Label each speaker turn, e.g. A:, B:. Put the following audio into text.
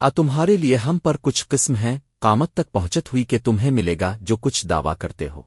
A: آ تمہارے لیے ہم پر کچھ قسم ہیں، قامت تک پہنچت ہوئی کہ تمہیں ملے گا جو کچھ دعویٰ کرتے ہو۔